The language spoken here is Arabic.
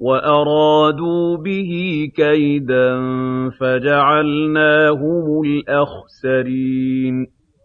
وَأَرَادُوا بِهِ كَيْدًا فَجَعَلْنَاهُمُ الْأَخْسَرِينَ